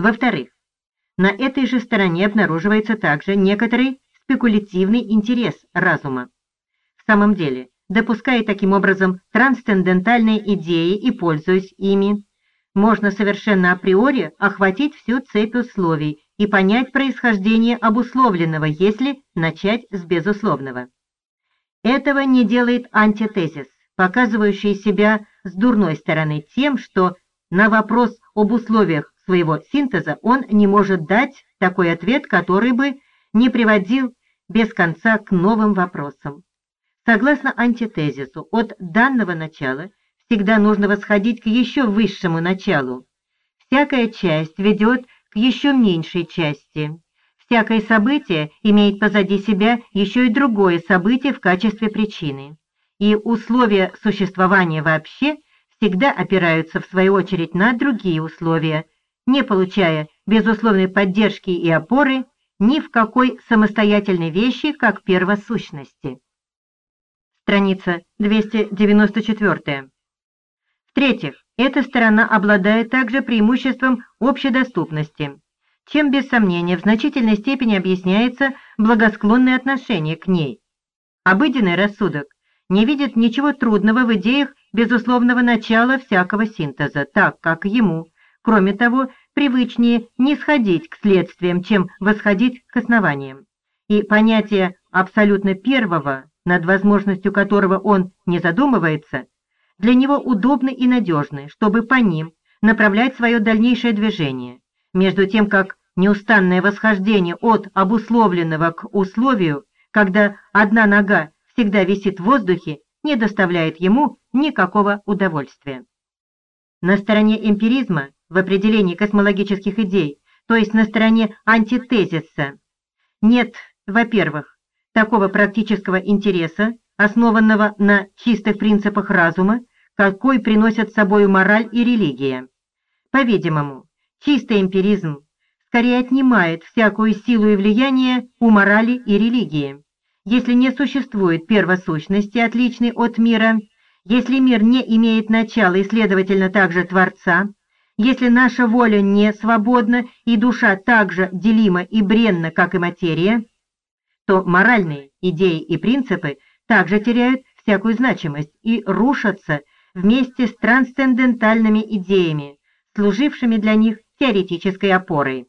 Во-вторых, на этой же стороне обнаруживается также некоторый спекулятивный интерес разума. В самом деле, допуская таким образом трансцендентальные идеи и пользуясь ими, можно совершенно априори охватить всю цепь условий и понять происхождение обусловленного, если начать с безусловного. Этого не делает антитезис, показывающий себя с дурной стороны тем, что на вопрос об условиях своего синтеза он не может дать такой ответ, который бы не приводил без конца к новым вопросам. Согласно антитезису, от данного начала всегда нужно восходить к еще высшему началу. Всякая часть ведет к еще меньшей части. Всякое событие имеет позади себя еще и другое событие в качестве причины. И условия существования вообще всегда опираются в свою очередь на другие условия, не получая безусловной поддержки и опоры ни в какой самостоятельной вещи, как первосущности. Страница 294. В-третьих, эта сторона обладает также преимуществом общедоступности, чем без сомнения в значительной степени объясняется благосклонное отношение к ней. Обыденный рассудок не видит ничего трудного в идеях безусловного начала всякого синтеза, так как ему, кроме того, привычнее не сходить к следствиям, чем восходить к основаниям. И понятие абсолютно первого, над возможностью которого он не задумывается, для него удобны и надежны, чтобы по ним направлять свое дальнейшее движение, между тем как неустанное восхождение от обусловленного к условию, когда одна нога всегда висит в воздухе, не доставляет ему никакого удовольствия. На стороне эмпиризма в определении космологических идей, то есть на стороне антитезиса, нет, во-первых, такого практического интереса, основанного на чистых принципах разума, какой приносят с собой мораль и религия. По-видимому, чистый эмпиризм скорее отнимает всякую силу и влияние у морали и религии. Если не существует первосущности, отличной от мира, если мир не имеет начала и, следовательно, также Творца, если наша воля не свободна и душа так же делима и бренна, как и материя, то моральные идеи и принципы также теряют всякую значимость и рушатся вместе с трансцендентальными идеями, служившими для них теоретической опорой.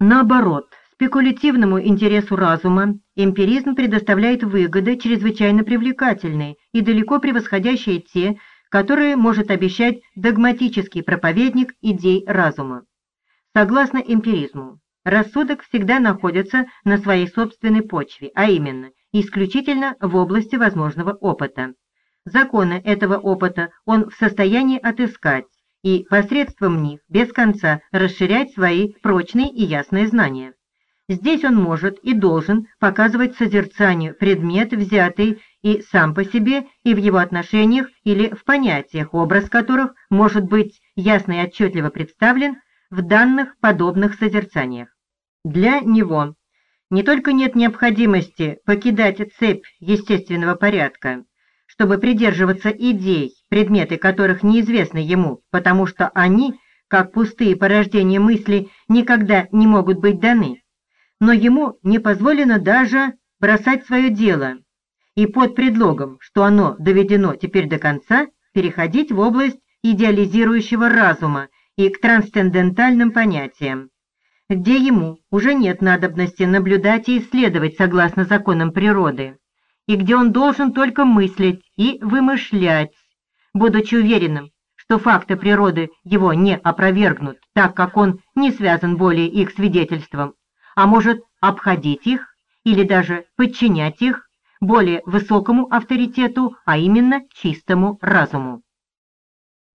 Наоборот, спекулятивному интересу разума эмпиризм предоставляет выгоды чрезвычайно привлекательные и далеко превосходящие те, которые может обещать догматический проповедник идей разума. Согласно эмпиризму, рассудок всегда находится на своей собственной почве, а именно, исключительно в области возможного опыта. Законы этого опыта он в состоянии отыскать и посредством них без конца расширять свои прочные и ясные знания. Здесь он может и должен показывать созерцанию предмет, взятый и сам по себе, и в его отношениях или в понятиях, образ которых может быть ясно и отчетливо представлен в данных подобных созерцаниях. Для него не только нет необходимости покидать цепь естественного порядка, чтобы придерживаться идей, предметы которых неизвестны ему, потому что они, как пустые порождения мысли, никогда не могут быть даны, но ему не позволено даже бросать свое дело и под предлогом, что оно доведено теперь до конца, переходить в область идеализирующего разума и к трансцендентальным понятиям, где ему уже нет надобности наблюдать и исследовать согласно законам природы, и где он должен только мыслить и вымышлять, будучи уверенным, что факты природы его не опровергнут, так как он не связан более их свидетельством, а может обходить их или даже подчинять их более высокому авторитету, а именно чистому разуму.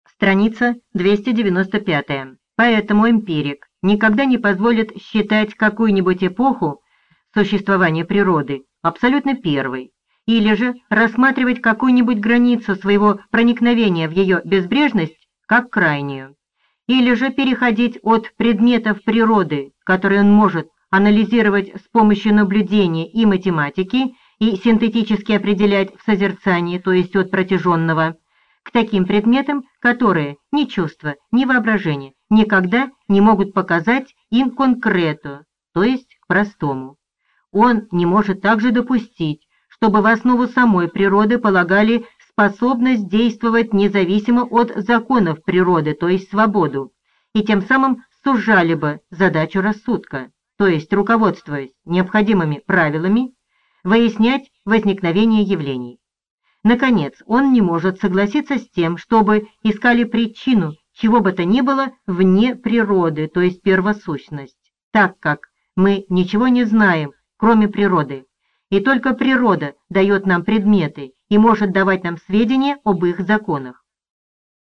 Страница 295. Поэтому эмпирик никогда не позволит считать какую-нибудь эпоху существования природы абсолютно первой, или же рассматривать какую-нибудь границу своего проникновения в ее безбрежность как крайнюю, или же переходить от предметов природы, которые он может анализировать с помощью наблюдения и математики и синтетически определять в созерцании, то есть от протяженного, к таким предметам, которые ни чувства, ни воображение никогда не могут показать ин конкрето, то есть к простому. Он не может также допустить, чтобы в основу самой природы полагали способность действовать независимо от законов природы, то есть свободу, и тем самым сужали бы задачу рассудка, то есть руководствуясь необходимыми правилами, выяснять возникновение явлений. Наконец, он не может согласиться с тем, чтобы искали причину чего бы то ни было вне природы, то есть первосущность, так как мы ничего не знаем, кроме природы, и только природа дает нам предметы и может давать нам сведения об их законах.